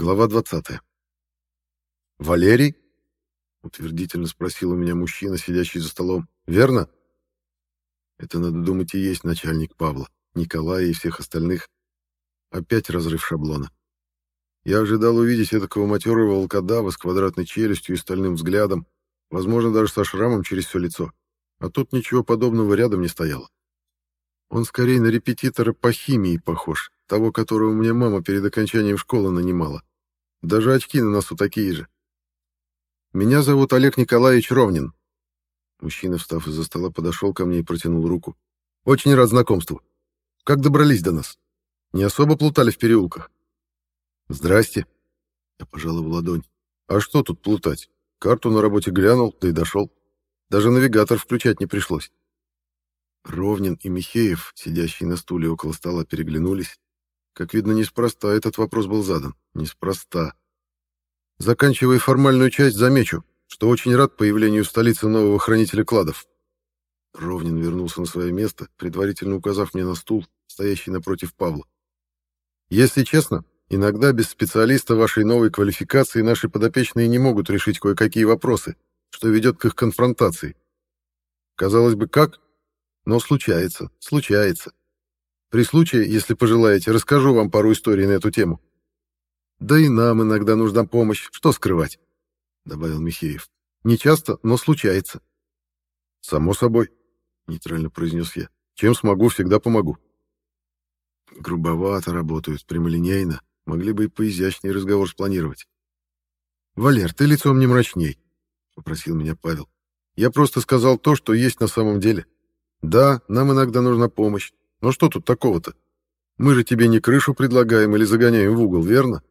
Глава 20. «Валерий?» — утвердительно спросил у меня мужчина, сидящий за столом. «Верно?» Это, надо думать, и есть начальник Павла, Николая и всех остальных. Опять разрыв шаблона. Я ожидал увидеть этакого матерого волкодава с квадратной челюстью и стальным взглядом, возможно, даже со шрамом через все лицо. А тут ничего подобного рядом не стояло. Он скорее на репетитора по химии похож, того, которого мне мама перед окончанием школы нанимала. Даже очки на носу такие же. Меня зовут Олег Николаевич Ровнин. Мужчина, встав из-за стола, подошел ко мне и протянул руку. Очень рад знакомству. Как добрались до нас? Не особо плутали в переулках? Здрасте. Я пожал его ладонь. А что тут плутать? Карту на работе глянул, да и дошел. Даже навигатор включать не пришлось. Ровнин и Михеев, сидящие на стуле около стола, переглянулись. Как видно, неспроста этот вопрос был задан. Неспроста. Заканчивая формальную часть, замечу, что очень рад появлению в столице нового хранителя кладов. Ровнин вернулся на свое место, предварительно указав мне на стул, стоящий напротив Павла. Если честно, иногда без специалиста вашей новой квалификации наши подопечные не могут решить кое-какие вопросы, что ведет к их конфронтации. Казалось бы, как? Но случается, случается. При случае, если пожелаете, расскажу вам пару историй на эту тему. Да и нам иногда нужна помощь, что скрывать, добавил Михеев. Не часто, но случается. Само собой, нейтрально произнес я. Чем смогу, всегда помогу. Грубовато работают, прямолинейно. Могли бы и поизящнее разговор спланировать. «Валер, ты лицом не мрачней», — попросил меня Павел. «Я просто сказал то, что есть на самом деле. Да, нам иногда нужна помощь, но что тут такого-то? Мы же тебе не крышу предлагаем или загоняем в угол, верно?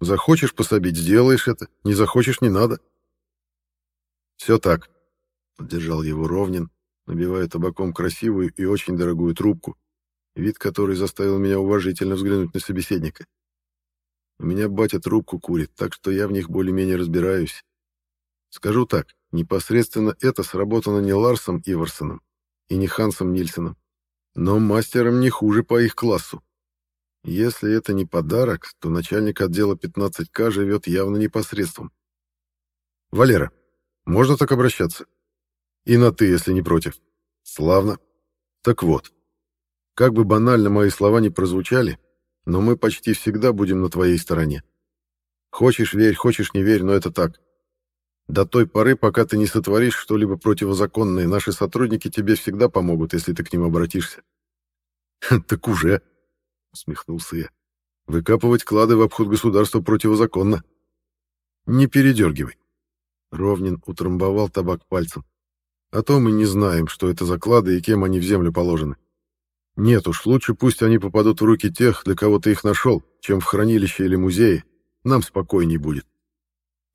Захочешь пособить, сделаешь это. Не захочешь, не надо. Все так. Поддержал его Ровнин, набивая табаком красивую и очень дорогую трубку, вид которой заставил меня уважительно взглянуть на собеседника. У меня батя трубку курит, так что я в них более-менее разбираюсь. Скажу так, непосредственно это сработано не Ларсом Иварсоном и не Хансом Нильсоном но мастером не хуже по их классу. Если это не подарок, то начальник отдела 15К живет явно непосредством. «Валера, можно так обращаться?» «И на «ты», если не против». «Славно. Так вот, как бы банально мои слова не прозвучали, но мы почти всегда будем на твоей стороне. Хочешь верь, хочешь не верь, но это так. До той поры, пока ты не сотворишь что-либо противозаконное, наши сотрудники тебе всегда помогут, если ты к ним обратишься. Так уже, усмехнулся я. Выкапывать клады в обход государства противозаконно. Не передергивай. Ровнин утрамбовал табак пальцем. А то мы не знаем, что это за клады и кем они в землю положены. Нет уж, лучше пусть они попадут в руки тех, для кого ты их нашел, чем в хранилище или музее. Нам спокойней будет.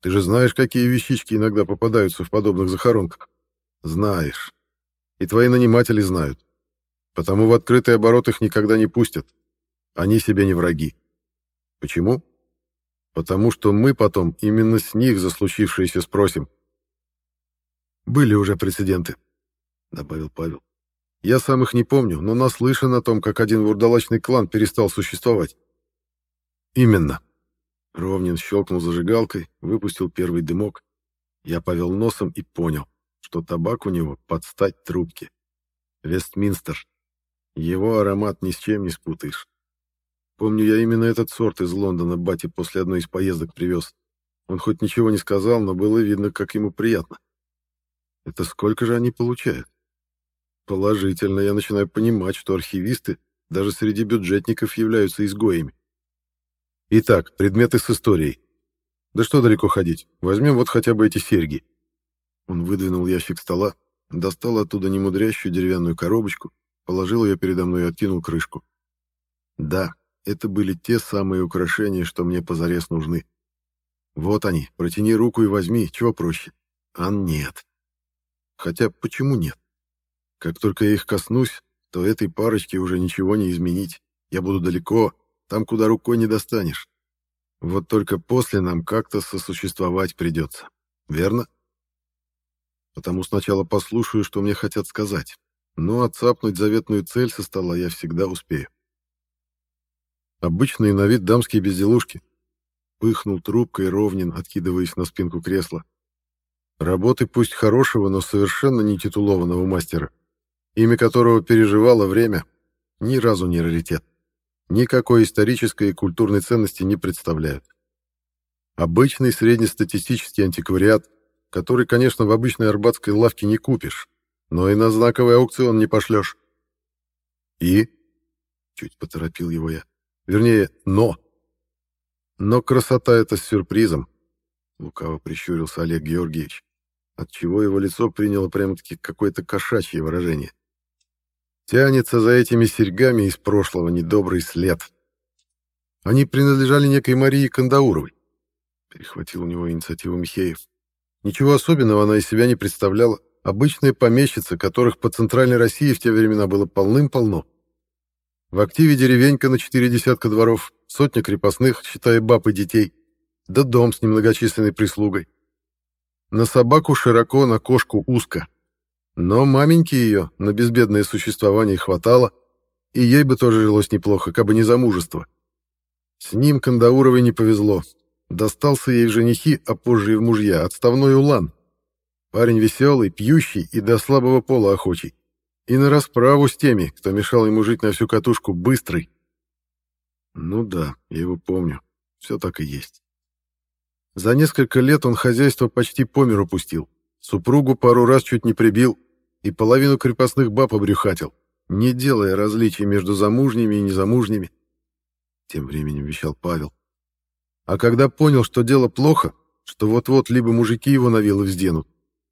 Ты же знаешь, какие вещички иногда попадаются в подобных захоронках? Знаешь. И твои наниматели знают. Потому в открытый оборот их никогда не пустят. Они себе не враги. Почему? Потому что мы потом именно с них за случившееся спросим. Были уже прецеденты, добавил Павел. Я сам их не помню, но наслышан о том, как один вурдалачный клан перестал существовать. Именно. Ровнин щелкнул зажигалкой, выпустил первый дымок. Я повел носом и понял, что табак у него под стать трубке. Вестминстер. Его аромат ни с чем не спутаешь. Помню, я именно этот сорт из Лондона бате после одной из поездок привез. Он хоть ничего не сказал, но было видно, как ему приятно. Это сколько же они получают? Положительно, я начинаю понимать, что архивисты даже среди бюджетников являются изгоями. Итак, предметы с историей. Да что далеко ходить, возьмем вот хотя бы эти серьги. Он выдвинул ящик стола, достал оттуда немудрящую деревянную коробочку, положил ее передо мной и откинул крышку. Да, это были те самые украшения, что мне позарез нужны. Вот они, протяни руку и возьми, чего проще. А нет. Хотя почему нет? Как только я их коснусь, то этой парочке уже ничего не изменить. Я буду далеко, там, куда рукой не достанешь. Вот только после нам как-то сосуществовать придется. Верно? Потому сначала послушаю, что мне хотят сказать. Но отцапнуть заветную цель со стола я всегда успею. Обычные на вид дамские безделушки. Пыхнул трубкой Ровнин, откидываясь на спинку кресла. Работы пусть хорошего, но совершенно не титулованного мастера, имя которого переживало время, ни разу не раритет. Никакой исторической и культурной ценности не представляют. Обычный среднестатистический антиквариат, который, конечно, в обычной арбатской лавке не купишь, но и на знаковый аукцион не пошлешь. И? Чуть поторопил его я. Вернее, но. Но красота это с сюрпризом. Лукаво прищурился Олег Георгиевич, отчего его лицо приняло прямо-таки какое-то кошачье выражение. Тянется за этими серьгами из прошлого недобрый след. Они принадлежали некой Марии Кандауровой. Перехватил у него инициативу Михеев. Ничего особенного она из себя не представляла. Обычная помещица, которых по центральной России в те времена было полным-полно. В активе деревенька на четыре десятка дворов, сотня крепостных, считая баб и детей, да дом с немногочисленной прислугой. На собаку широко, на кошку узко. Но маменьки ее на безбедное существование хватало, и ей бы тоже жилось неплохо, как бы не замужество. С ним Кандауровой не повезло. Достался ей в женихи, а позже и в мужья, отставной улан. Парень веселый, пьющий и до слабого пола охочий. И на расправу с теми, кто мешал ему жить на всю катушку, быстрый. Ну да, я его помню. Все так и есть. За несколько лет он хозяйство почти по миру пустил. Супругу пару раз чуть не прибил и половину крепостных баб обрюхатил, не делая различий между замужними и незамужними. Тем временем вещал Павел. А когда понял, что дело плохо, что вот-вот либо мужики его на вилы взденут,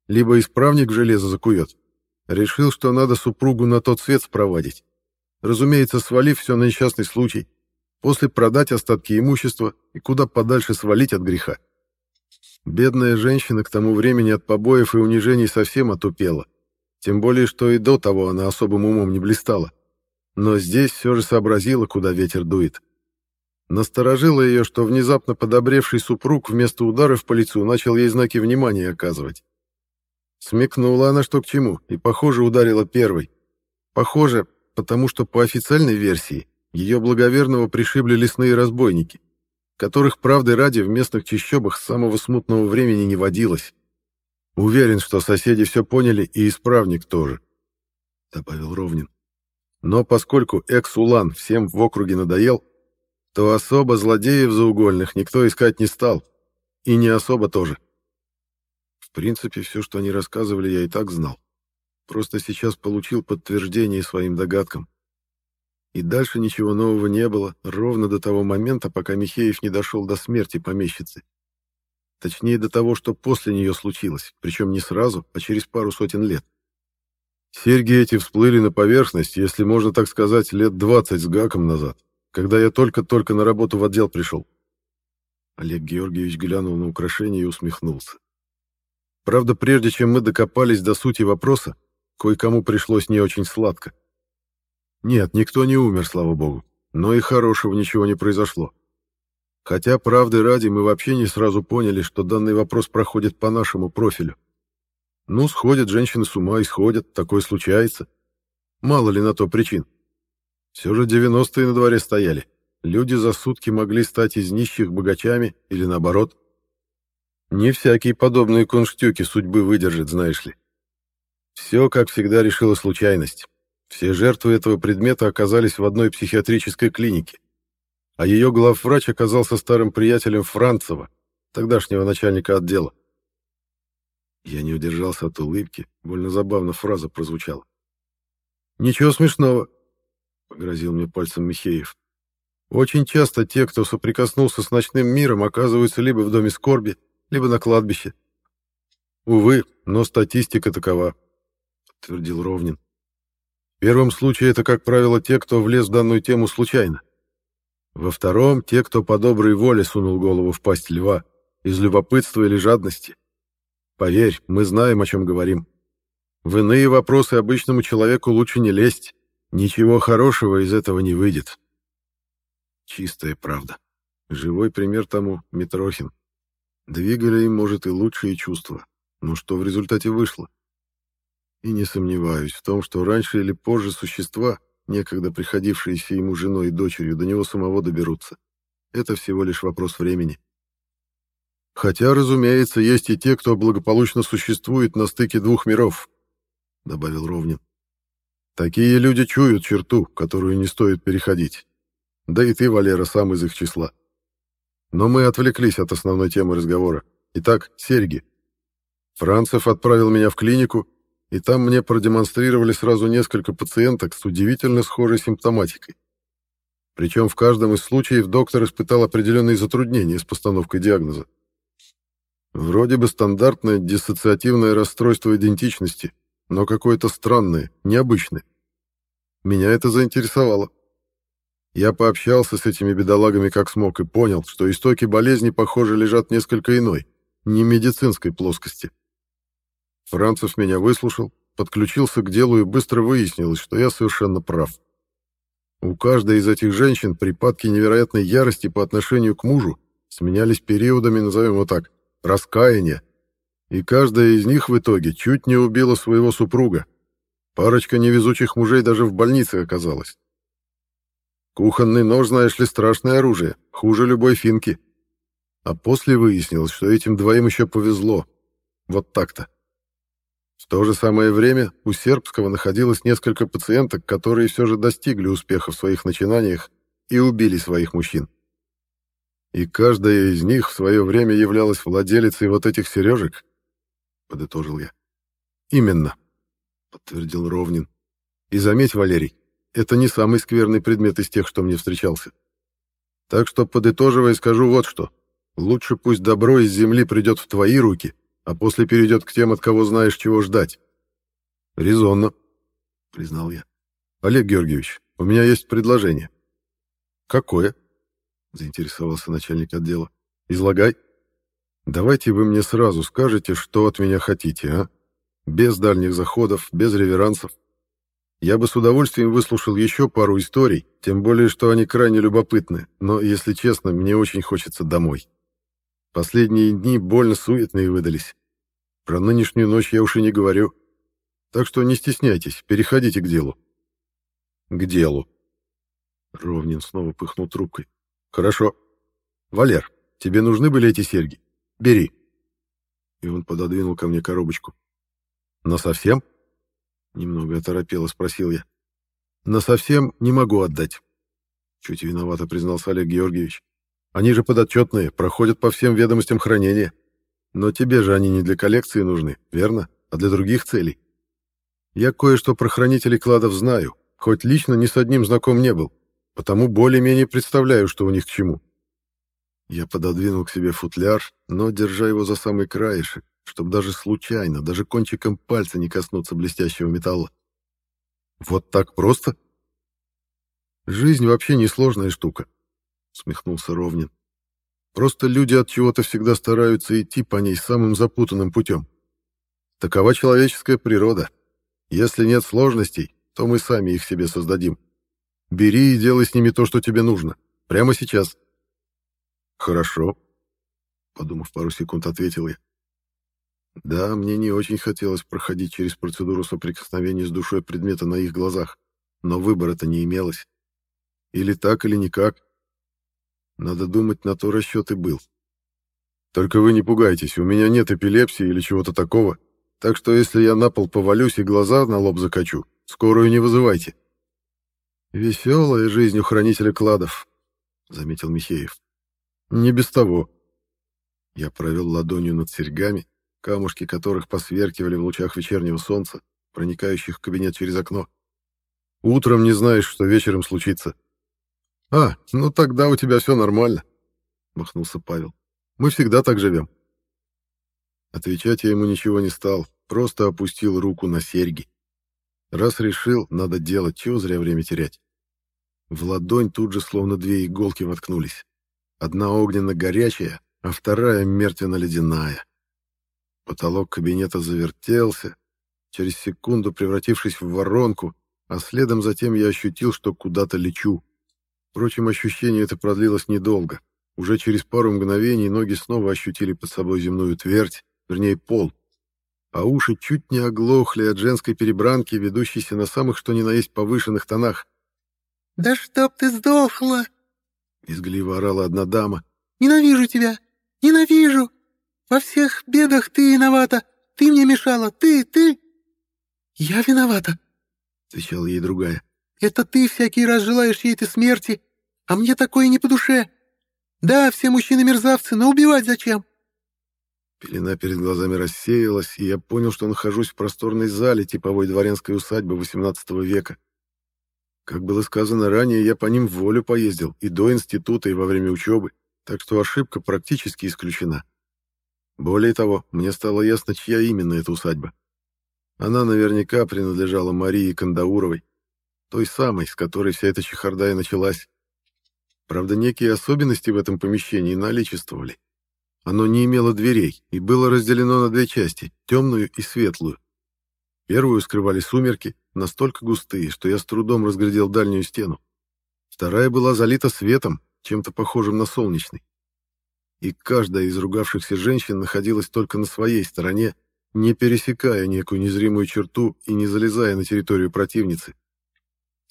либо исправник в железо закует, решил, что надо супругу на тот свет спровадить. Разумеется, свалив все на несчастный случай, после продать остатки имущества и куда подальше свалить от греха. Бедная женщина к тому времени от побоев и унижений совсем отупела. Тем более, что и до того она особым умом не блистала. Но здесь все же сообразила, куда ветер дует. Насторожило ее, что внезапно подобревший супруг вместо ударов по лицу начал ей знаки внимания оказывать. Смекнула она, что к чему, и, похоже, ударила первой. Похоже, потому что по официальной версии ее благоверного пришибли лесные разбойники — которых, правды ради, в местных чащобах с самого смутного времени не водилось. Уверен, что соседи все поняли, и исправник тоже, — добавил Ровнин. Но поскольку экс-улан всем в округе надоел, то особо злодеев заугольных никто искать не стал, и не особо тоже. В принципе, все, что они рассказывали, я и так знал. Просто сейчас получил подтверждение своим догадкам. И дальше ничего нового не было, ровно до того момента, пока Михеев не дошел до смерти помещицы. Точнее, до того, что после нее случилось, причем не сразу, а через пару сотен лет. Серьги эти всплыли на поверхность, если можно так сказать, лет двадцать с гаком назад, когда я только-только на работу в отдел пришел. Олег Георгиевич глянул на украшение и усмехнулся. Правда, прежде чем мы докопались до сути вопроса, кое-кому пришлось не очень сладко. Нет, никто не умер, слава богу. Но и хорошего ничего не произошло. Хотя, правды ради, мы вообще не сразу поняли, что данный вопрос проходит по нашему профилю. Ну, сходят женщины с ума и сходят, такое случается. Мало ли на то причин. Все же 90-е на дворе стояли. Люди за сутки могли стать из нищих богачами или наоборот. Не всякие подобные кунштюки судьбы выдержит, знаешь ли. Все, как всегда, решила случайность. Все жертвы этого предмета оказались в одной психиатрической клинике, а ее главврач оказался старым приятелем Францева, тогдашнего начальника отдела. Я не удержался от улыбки, больно забавно фраза прозвучала. «Ничего смешного», — погрозил мне пальцем Михеев. «Очень часто те, кто соприкоснулся с ночным миром, оказываются либо в доме скорби, либо на кладбище. Увы, но статистика такова», — подтвердил Ровнин первом случае это, как правило, те, кто влез в данную тему случайно. Во втором — те, кто по доброй воле сунул голову в пасть льва, из любопытства или жадности. Поверь, мы знаем, о чем говорим. В иные вопросы обычному человеку лучше не лезть. Ничего хорошего из этого не выйдет. Чистая правда. Живой пример тому — Митрохин. Двигали им, может, и лучшие чувства. Но что в результате вышло? И не сомневаюсь в том, что раньше или позже существа, некогда приходившиеся ему женой и дочерью, до него самого доберутся. Это всего лишь вопрос времени. Хотя, разумеется, есть и те, кто благополучно существует на стыке двух миров, — добавил Ровнин. Такие люди чуют черту, которую не стоит переходить. Да и ты, Валера, сам из их числа. Но мы отвлеклись от основной темы разговора. Итак, серьги. Францев отправил меня в клинику, и там мне продемонстрировали сразу несколько пациенток с удивительно схожей симптоматикой. Причем в каждом из случаев доктор испытал определенные затруднения с постановкой диагноза. Вроде бы стандартное диссоциативное расстройство идентичности, но какое-то странное, необычное. Меня это заинтересовало. Я пообщался с этими бедолагами как смог и понял, что истоки болезни, похоже, лежат несколько иной, не медицинской плоскости. Францев меня выслушал, подключился к делу и быстро выяснилось, что я совершенно прав. У каждой из этих женщин припадки невероятной ярости по отношению к мужу сменялись периодами, назовем его так, раскаяния, и каждая из них в итоге чуть не убила своего супруга. Парочка невезучих мужей даже в больнице оказалась. Кухонный нож, знаешь ли, страшное оружие, хуже любой финки. А после выяснилось, что этим двоим еще повезло. Вот так-то. В то же самое время у Сербского находилось несколько пациенток, которые все же достигли успеха в своих начинаниях и убили своих мужчин. И каждая из них в свое время являлась владелицей вот этих сережек, — подытожил я. «Именно», — подтвердил Ровнин. «И заметь, Валерий, это не самый скверный предмет из тех, что мне встречался. Так что, подытоживая, скажу вот что. Лучше пусть добро из земли придет в твои руки, а после перейдет к тем, от кого знаешь, чего ждать». «Резонно», — признал я. «Олег Георгиевич, у меня есть предложение». «Какое?» заинтересовался начальник отдела. «Излагай. Давайте вы мне сразу скажете, что от меня хотите, а? Без дальних заходов, без реверансов. Я бы с удовольствием выслушал еще пару историй, тем более, что они крайне любопытны, но, если честно, мне очень хочется домой. Последние дни больно суетные выдались. Про нынешнюю ночь я уж и не говорю. Так что не стесняйтесь, переходите к делу». «К делу». Ровнин снова пыхнул трубкой. Хорошо. Валер, тебе нужны были эти серьги? Бери. И он пододвинул ко мне коробочку. Но совсем? Немного оторопело спросил я. Но совсем не могу отдать. Чуть виновато признался Олег Георгиевич. Они же подотчетные, проходят по всем ведомостям хранения. Но тебе же они не для коллекции нужны, верно? А для других целей. Я кое-что про хранителей кладов знаю, хоть лично ни с одним знаком не был потому более-менее представляю, что у них к чему. Я пододвинул к себе футляр, но держа его за самый краешек, чтобы даже случайно, даже кончиком пальца не коснуться блестящего металла. Вот так просто? Жизнь вообще несложная штука, смехнулся Ровнин. Просто люди от чего-то всегда стараются идти по ней самым запутанным путем. Такова человеческая природа. Если нет сложностей, то мы сами их себе создадим. Бери и делай с ними то, что тебе нужно. Прямо сейчас. Хорошо. Подумав пару секунд, ответил я. Да, мне не очень хотелось проходить через процедуру соприкосновения с душой предмета на их глазах, но выбора-то не имелось. Или так, или никак. Надо думать, на то расчет и был. Только вы не пугайтесь, у меня нет эпилепсии или чего-то такого, так что если я на пол повалюсь и глаза на лоб закачу, скорую не вызывайте. «Веселая жизнь у хранителя кладов», — заметил Михеев. «Не без того». Я провел ладонью над серьгами, камушки которых посверкивали в лучах вечернего солнца, проникающих в кабинет через окно. «Утром не знаешь, что вечером случится». «А, ну тогда у тебя все нормально», — махнулся Павел. «Мы всегда так живем». Отвечать я ему ничего не стал, просто опустил руку на серьги. Раз решил, надо делать, чего зря время терять. В ладонь тут же словно две иголки воткнулись. Одна огненно-горячая, а вторая мертвенно-ледяная. Потолок кабинета завертелся, через секунду превратившись в воронку, а следом затем я ощутил, что куда-то лечу. Впрочем, ощущение это продлилось недолго. Уже через пару мгновений ноги снова ощутили под собой земную твердь, вернее, пол, а уши чуть не оглохли от женской перебранки, ведущейся на самых что ни на есть повышенных тонах. «Да чтоб ты сдохла!» — визгливо орала одна дама. «Ненавижу тебя! Ненавижу! во всех бедах ты виновата. Ты мне мешала, ты, ты!» «Я виновата», — отвечала ей другая. «Это ты всякий раз желаешь ей этой смерти, а мне такое не по душе. Да, все мужчины мерзавцы, но убивать зачем?» Пелена перед глазами рассеялась, и я понял, что нахожусь в просторной зале типовой дворянской усадьбы XVIII века. Как было сказано ранее, я по ним в волю поездил и до института, и во время учебы, так что ошибка практически исключена. Более того, мне стало ясно, чья именно эта усадьба. Она наверняка принадлежала Марии Кандауровой, той самой, с которой вся эта чехарда и началась. Правда, некие особенности в этом помещении наличествовали. Оно не имело дверей и было разделено на две части — темную и светлую. Первую скрывали сумерки, настолько густые, что я с трудом разглядел дальнюю стену. Вторая была залита светом, чем-то похожим на солнечный. И каждая из ругавшихся женщин находилась только на своей стороне, не пересекая некую незримую черту и не залезая на территорию противницы.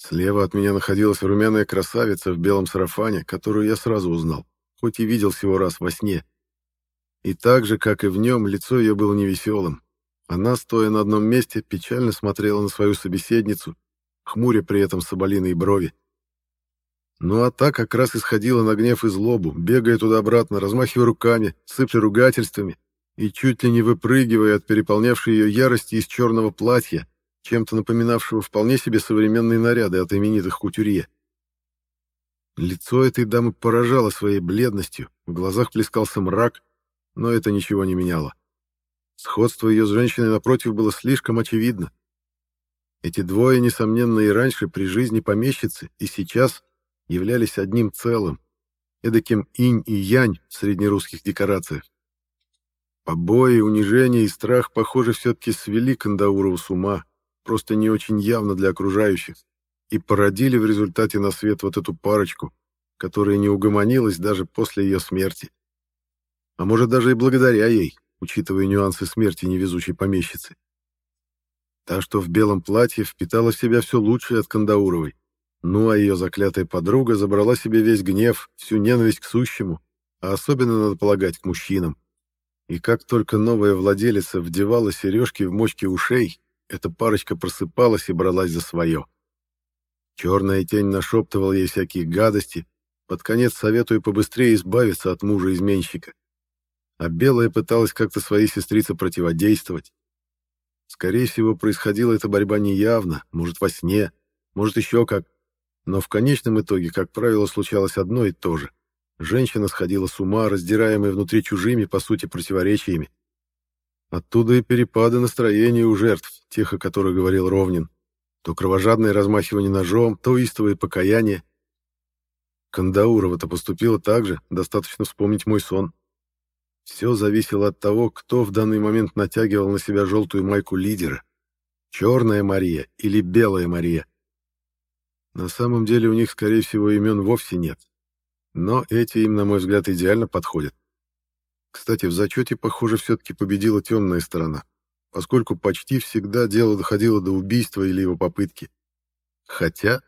Слева от меня находилась румяная красавица в белом сарафане, которую я сразу узнал, хоть и видел всего раз во сне. И так же, как и в нем, лицо ее было невеселым. Она, стоя на одном месте, печально смотрела на свою собеседницу, хмуря при этом соболиные брови. Ну а та как раз исходила на гнев и злобу, бегая туда-обратно, размахивая руками, сыпля ругательствами и чуть ли не выпрыгивая от переполнявшей ее ярости из черного платья, чем-то напоминавшего вполне себе современные наряды от именитых кутюрье. Лицо этой дамы поражало своей бледностью, в глазах плескался мрак, но это ничего не меняло. Сходство ее с женщиной напротив было слишком очевидно. Эти двое, несомненно, и раньше при жизни помещицы, и сейчас являлись одним целым, эдаким инь и янь в среднерусских декорациях. Побои, унижение и страх, похоже, все-таки свели Кандаурову с ума, просто не очень явно для окружающих, и породили в результате на свет вот эту парочку, которая не угомонилась даже после ее смерти. А может, даже и благодаря ей, учитывая нюансы смерти невезучей помещицы. Та, что в белом платье, впитала в себя все лучшее от Кандауровой, ну а ее заклятая подруга забрала себе весь гнев, всю ненависть к сущему, а особенно, надо полагать, к мужчинам. И как только новая владелица вдевала сережки в мочки ушей, эта парочка просыпалась и бралась за свое. Черная тень нашептывала ей всякие гадости, под конец советуя побыстрее избавиться от мужа-изменщика а белая пыталась как-то своей сестрице противодействовать. Скорее всего, происходила эта борьба неявно, может, во сне, может, еще как. Но в конечном итоге, как правило, случалось одно и то же. Женщина сходила с ума, раздираемая внутри чужими, по сути, противоречиями. Оттуда и перепады настроения у жертв, тех, о которых говорил Ровнин. То кровожадное размахивание ножом, то истовое покаяние. Кандаурова-то поступила так же, достаточно вспомнить мой сон. Все зависело от того, кто в данный момент натягивал на себя желтую майку лидера. Черная Мария или Белая Мария. На самом деле у них, скорее всего, имен вовсе нет. Но эти им, на мой взгляд, идеально подходят. Кстати, в зачете, похоже, все-таки победила темная сторона, поскольку почти всегда дело доходило до убийства или его попытки. Хотя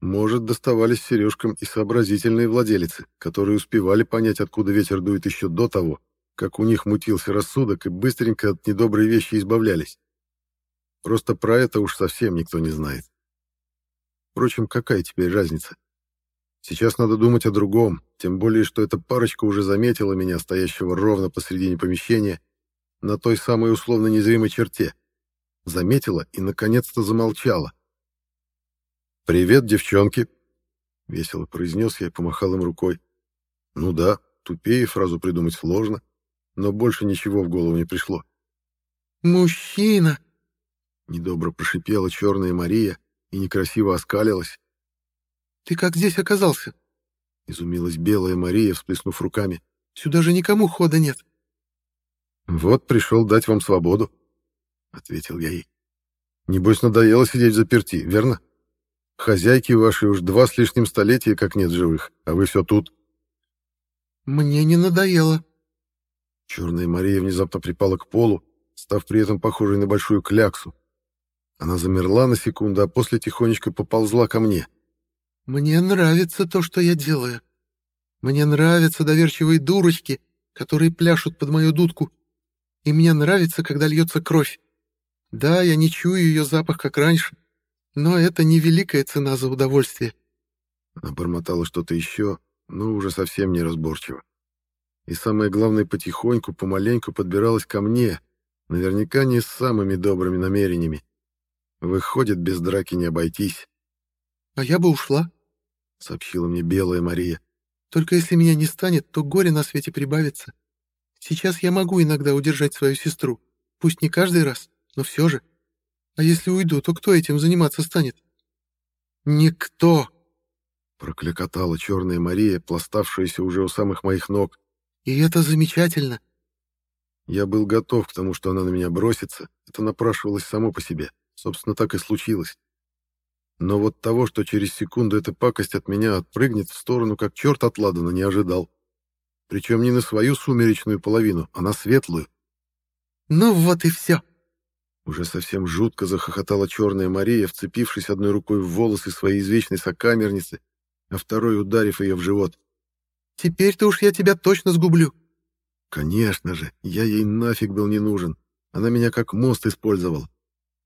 может, доставались сережкам и сообразительные владелицы, которые успевали понять, откуда ветер дует еще до того, как у них мутился рассудок и быстренько от недоброй вещи избавлялись. Просто про это уж совсем никто не знает. Впрочем, какая теперь разница? Сейчас надо думать о другом, тем более, что эта парочка уже заметила меня, стоящего ровно посредине помещения, на той самой условно незримой черте. Заметила и, наконец-то, замолчала. «Привет, девчонки!» — весело произнес я и помахал им рукой. «Ну да, тупее фразу придумать сложно, но больше ничего в голову не пришло». «Мужчина!» — недобро прошипела черная Мария и некрасиво оскалилась. «Ты как здесь оказался?» — изумилась белая Мария, всплеснув руками. «Сюда же никому хода нет». «Вот пришел дать вам свободу», — ответил я ей. «Небось, надоело сидеть заперти, верно?» Хозяйки ваши уж два с лишним столетия как нет живых, а вы все тут. Мне не надоело. Черная Мария внезапно припала к полу, став при этом похожей на большую кляксу. Она замерла на секунду, а после тихонечко поползла ко мне. Мне нравится то, что я делаю. Мне нравятся доверчивые дурочки, которые пляшут под мою дудку, и мне нравится, когда льется кровь. Да, я не чую ее запах, как раньше, но это не великая цена за удовольствие. Она бормотала что-то еще, но уже совсем неразборчиво. И самое главное, потихоньку, помаленьку подбиралась ко мне, наверняка не с самыми добрыми намерениями. Выходит, без драки не обойтись. «А я бы ушла», — сообщила мне белая Мария. «Только если меня не станет, то горе на свете прибавится. Сейчас я могу иногда удержать свою сестру, пусть не каждый раз, но все же. А если уйду, то кто этим заниматься станет?» «Никто!» — прокликотала черная Мария, пластавшаяся уже у самых моих ног. «И это замечательно!» Я был готов к тому, что она на меня бросится. Это напрашивалось само по себе. Собственно, так и случилось. Но вот того, что через секунду эта пакость от меня отпрыгнет в сторону, как черт от Ладана, не ожидал. Причем не на свою сумеречную половину, а на светлую. «Ну вот и все!» Уже совсем жутко захохотала черная Мария, вцепившись одной рукой в волосы своей извечной сокамерницы, а второй ударив ее в живот. «Теперь-то уж я тебя точно сгублю!» Конечно же, я ей нафиг был не нужен. Она меня как мост использовала.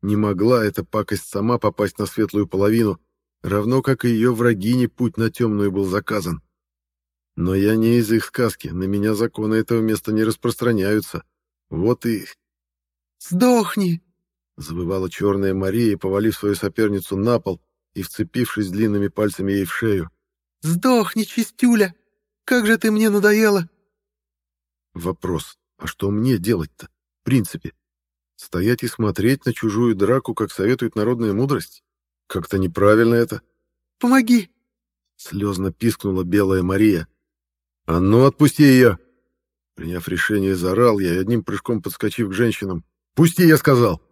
Не могла эта пакость сама попасть на светлую половину, равно как и ее врагине путь на темную был заказан. Но я не из их сказки, на меня законы этого места не распространяются. Вот и... «Сдохни!» — завывала черная Мария, повалив свою соперницу на пол и вцепившись длинными пальцами ей в шею. «Сдохни, чистюля! Как же ты мне надоела!» Вопрос, а что мне делать-то, в принципе? Стоять и смотреть на чужую драку, как советует народная мудрость? Как-то неправильно это. «Помоги!» — слезно пискнула белая Мария. «А ну, отпусти ее!» Приняв решение, заорал я и одним прыжком подскочив к женщинам. «Пусти, я сказал!»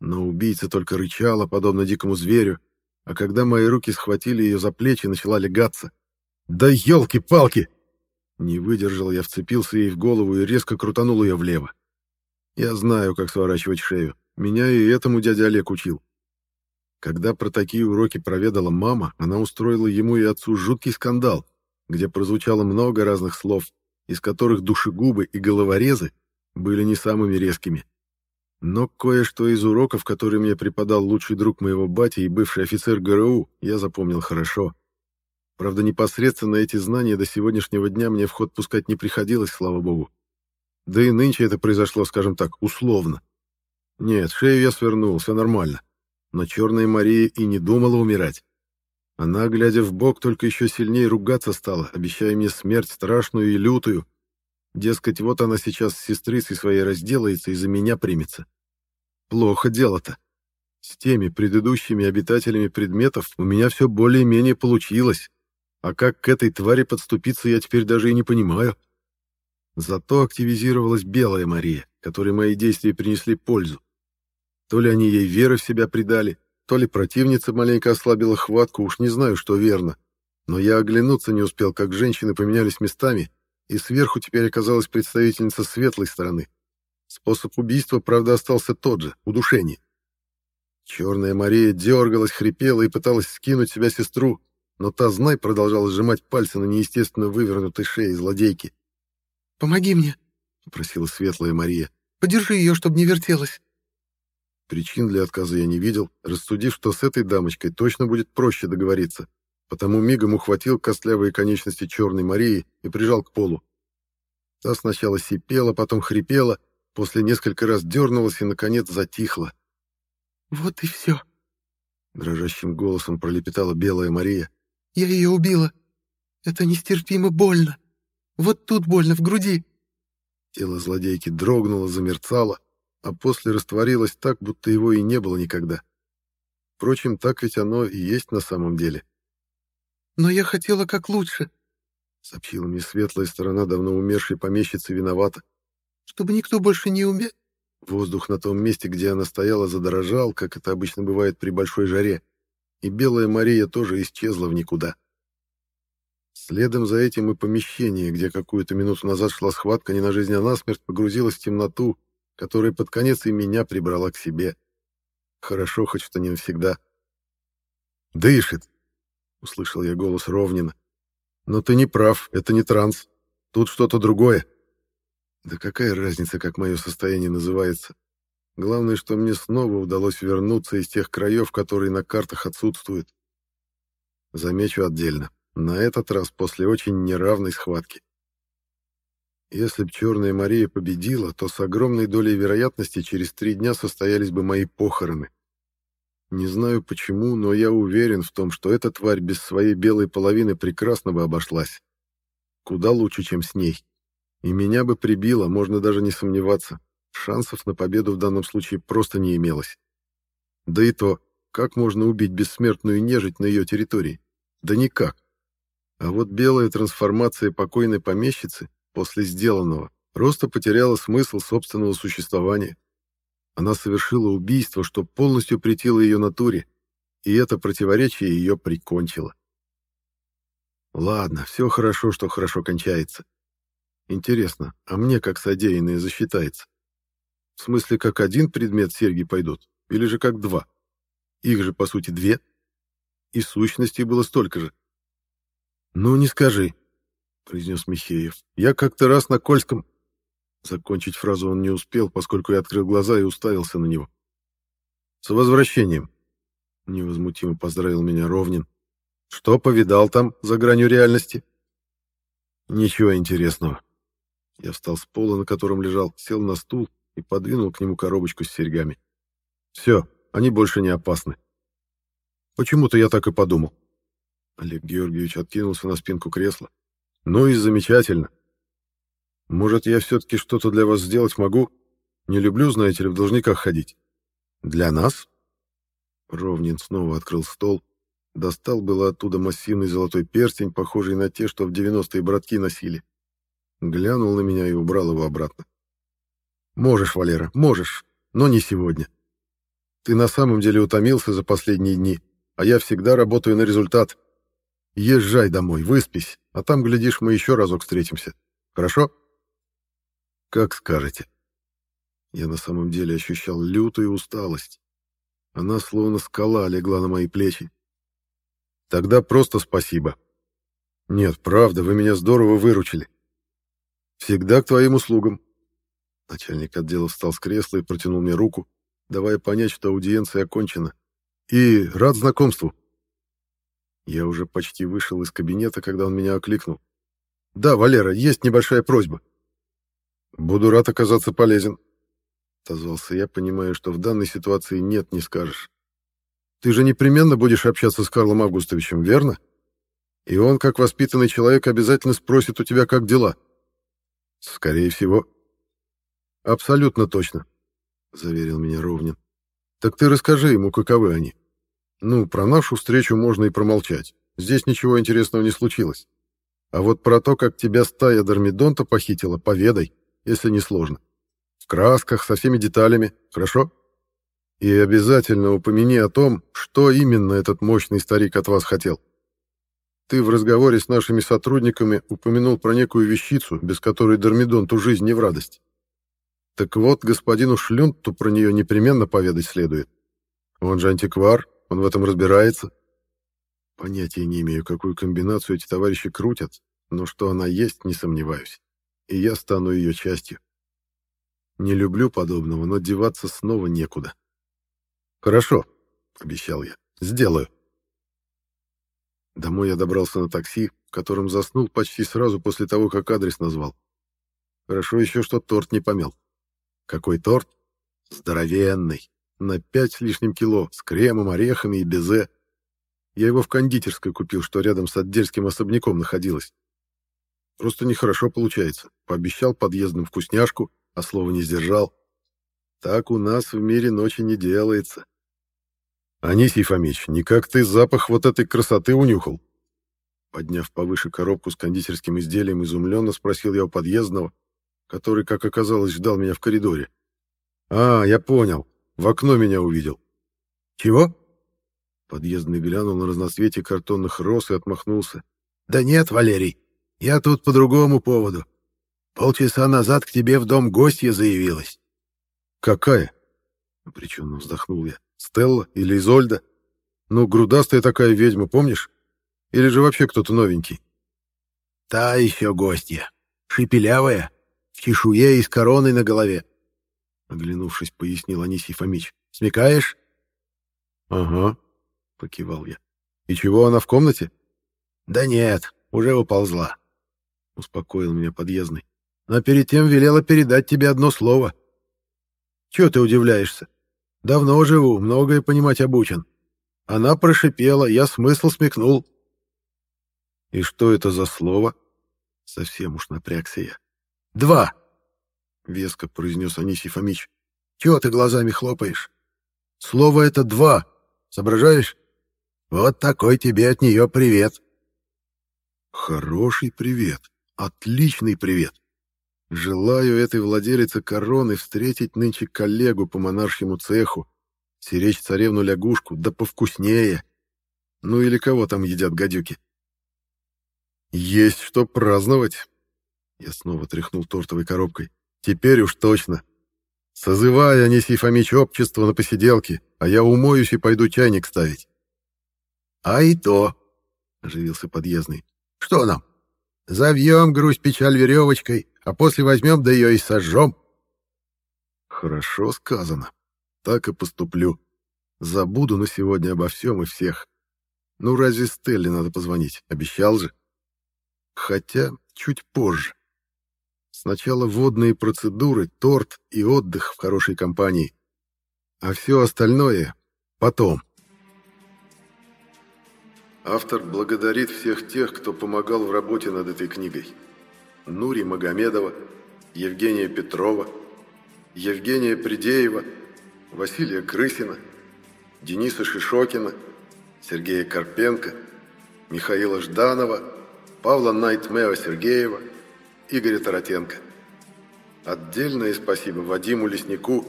Но убийца только рычала, подобно дикому зверю, а когда мои руки схватили ее за плечи, начала легаться. «Да елки-палки!» Не выдержал, я вцепился ей в голову и резко крутанул ее влево. Я знаю, как сворачивать шею. Меня и этому дядя Олег учил. Когда про такие уроки проведала мама, она устроила ему и отцу жуткий скандал, где прозвучало много разных слов, из которых душегубы и головорезы были не самыми резкими. Но кое-что из уроков, которые мне преподал лучший друг моего бати и бывший офицер ГРУ, я запомнил хорошо. Правда, непосредственно эти знания до сегодняшнего дня мне в ход пускать не приходилось, слава богу. Да и нынче это произошло, скажем так, условно. Нет, шею я свернул, все нормально. Но черная Мария и не думала умирать. Она, глядя в бок, только еще сильнее ругаться стала, обещая мне смерть страшную и лютую. Дескать, вот она сейчас с сестрицей своей разделается и за меня примется. Плохо дело-то. С теми предыдущими обитателями предметов у меня все более-менее получилось. А как к этой твари подступиться, я теперь даже и не понимаю. Зато активизировалась Белая Мария, которой мои действия принесли пользу. То ли они ей веры в себя придали, то ли противница маленько ослабила хватку, уж не знаю, что верно. Но я оглянуться не успел, как женщины поменялись местами, и сверху теперь оказалась представительница светлой стороны. Способ убийства, правда, остался тот же — удушение. Черная Мария дергалась, хрипела и пыталась скинуть себя сестру, но та, знай, продолжала сжимать пальцы на неестественно вывернутой шее злодейки. «Помоги мне», — попросила светлая Мария. «Подержи ее, чтобы не вертелась». Причин для отказа я не видел, рассудив, что с этой дамочкой точно будет проще договориться, потому мигом ухватил костлявые конечности черной Марии и прижал к полу. Та сначала сипела, потом хрипела, после несколько раз дернулась и, наконец, затихла. «Вот и все», — дрожащим голосом пролепетала белая Мария. Я ее убила. Это нестерпимо больно. Вот тут больно, в груди». Тело злодейки дрогнуло, замерцало, а после растворилось так, будто его и не было никогда. Впрочем, так ведь оно и есть на самом деле. «Но я хотела как лучше», — сообщила мне светлая сторона давно умершей помещицы виновата. «Чтобы никто больше не умер...» Воздух на том месте, где она стояла, задорожал, как это обычно бывает при большой жаре и белая Мария тоже исчезла в никуда. Следом за этим и помещение, где какую-то минуту назад шла схватка не на жизнь, а на смерть, погрузилось в темноту, которая под конец и меня прибрала к себе. Хорошо, хоть что не навсегда. «Дышит!» — услышал я голос Ровнина. «Но ты не прав, это не транс. Тут что-то другое. Да какая разница, как мое состояние называется? Главное, что мне снова удалось вернуться из тех краев, которые на картах отсутствуют. Замечу отдельно. На этот раз после очень неравной схватки. Если б Черная Мария победила, то с огромной долей вероятности через три дня состоялись бы мои похороны. Не знаю почему, но я уверен в том, что эта тварь без своей белой половины прекрасно бы обошлась. Куда лучше, чем с ней. И меня бы прибило, можно даже не сомневаться. Шансов на победу в данном случае просто не имелось. Да и то, как можно убить бессмертную нежить на ее территории? Да никак. А вот белая трансформация покойной помещицы после сделанного просто потеряла смысл собственного существования. Она совершила убийство, что полностью претило ее натуре, и это противоречие ее прикончило. Ладно, все хорошо, что хорошо кончается. Интересно, а мне как содеянное засчитается? В смысле, как один предмет серьги пойдут, или же как два? Их же, по сути, две. И сущностей было столько же. «Ну, не скажи», — произнес Михеев. «Я как-то раз на Кольском...» Закончить фразу он не успел, поскольку я открыл глаза и уставился на него. «С возвращением!» — невозмутимо поздравил меня Ровнин. «Что повидал там за гранью реальности?» «Ничего интересного». Я встал с пола, на котором лежал, сел на стул и подвинул к нему коробочку с серьгами. «Все, они больше не опасны». «Почему-то я так и подумал». Олег Георгиевич откинулся на спинку кресла. «Ну и замечательно. Может, я все-таки что-то для вас сделать могу? Не люблю, знаете ли, в должниках ходить. Для нас? Ровнин снова открыл стол, достал было оттуда массивный золотой перстень, похожий на те, что в 90-е братки носили. Глянул на меня и убрал его обратно. Можешь, Валера, можешь, но не сегодня. Ты на самом деле утомился за последние дни, а я всегда работаю на результат. Езжай домой, выспись, а там, глядишь, мы еще разок встретимся. Хорошо? Как скажете. Я на самом деле ощущал лютую усталость. Она словно скала легла на мои плечи. Тогда просто спасибо. Нет, правда, вы меня здорово выручили. Всегда к твоим услугам. Начальник отдела встал с кресла и протянул мне руку, давая понять, что аудиенция окончена. И рад знакомству. Я уже почти вышел из кабинета, когда он меня окликнул. «Да, Валера, есть небольшая просьба». «Буду рад оказаться полезен», — отозвался я, понимая, что в данной ситуации нет, не скажешь. «Ты же непременно будешь общаться с Карлом Августовичем, верно? И он, как воспитанный человек, обязательно спросит у тебя, как дела». «Скорее всего». «Абсолютно точно», — заверил меня Ровнин. «Так ты расскажи ему, каковы они. Ну, про нашу встречу можно и промолчать. Здесь ничего интересного не случилось. А вот про то, как тебя стая Дормидонта похитила, поведай» если не сложно. В красках, со всеми деталями, хорошо? И обязательно упомяни о том, что именно этот мощный старик от вас хотел. Ты в разговоре с нашими сотрудниками упомянул про некую вещицу, без которой Дормидонту жизнь не в радость. Так вот, господину Шлюнту про нее непременно поведать следует. Он же антиквар, он в этом разбирается. Понятия не имею, какую комбинацию эти товарищи крутят, но что она есть, не сомневаюсь и я стану ее частью. Не люблю подобного, но деваться снова некуда. «Хорошо», — обещал я, — «сделаю». Домой я добрался на такси, в котором заснул почти сразу после того, как адрес назвал. Хорошо еще, что торт не помял. Какой торт? Здоровенный, на пять с лишним кило, с кремом, орехами и безе. Я его в кондитерской купил, что рядом с отдельским особняком находилось. Просто нехорошо получается. Пообещал подъездным вкусняшку, а слова не сдержал. Так у нас в мире ночи не делается. Анисий Фомич, никак ты запах вот этой красоты унюхал? Подняв повыше коробку с кондитерским изделием, изумленно спросил я у подъездного, который, как оказалось, ждал меня в коридоре. «А, я понял. В окно меня увидел». «Чего?» Подъездный глянул на разноцветие картонных роз и отмахнулся. «Да нет, Валерий, я тут по другому поводу. Полчаса назад к тебе в дом гостья заявилась. Какая? Обреченно вздохнул я. Стелла или Изольда? Ну, грудастая такая ведьма, помнишь? Или же вообще кто-то новенький? Та еще гостья. Шепелявая. в чешуе и с короной на голове. Оглянувшись, пояснил Анисий Фомич. Смекаешь? Ага, покивал я. И чего она в комнате? Да нет, уже уползла. Успокоил меня подъездный. Но перед тем велела передать тебе одно слово. Чего ты удивляешься? Давно живу, многое понимать обучен. Она прошипела, я смысл смекнул. И что это за слово? Совсем уж напрягся я. Два, веско произнес Анисий Фомич. Чего ты глазами хлопаешь? Слово это два, соображаешь? Вот такой тебе от нее привет. Хороший привет, отличный привет. Желаю этой владелице короны встретить нынче коллегу по монаршему цеху, сиречь царевну-лягушку, да повкуснее. Ну или кого там едят гадюки? Есть что праздновать. Я снова тряхнул тортовой коробкой. Теперь уж точно. Созывай, Анисий Фомич, общество на посиделке, а я умоюсь и пойду чайник ставить. — А и то, — оживился подъездный. — Что нам? Завьем грусть-печаль веревочкой, а после возьмем, да ее и сожжем. Хорошо сказано. Так и поступлю. Забуду на сегодня обо всем и всех. Ну, разве Стелле надо позвонить? Обещал же. Хотя чуть позже. Сначала водные процедуры, торт и отдых в хорошей компании. А все остальное потом. Автор благодарит всех тех, кто помогал в работе над этой книгой. Нури Магомедова, Евгения Петрова, Евгения Придеева, Василия Крысина, Дениса Шишокина, Сергея Карпенко, Михаила Жданова, Павла Найтмео Сергеева, Игоря Таратенко. Отдельное спасибо Вадиму Леснику,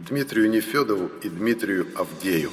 Дмитрию Нефедову и Дмитрию Авдею.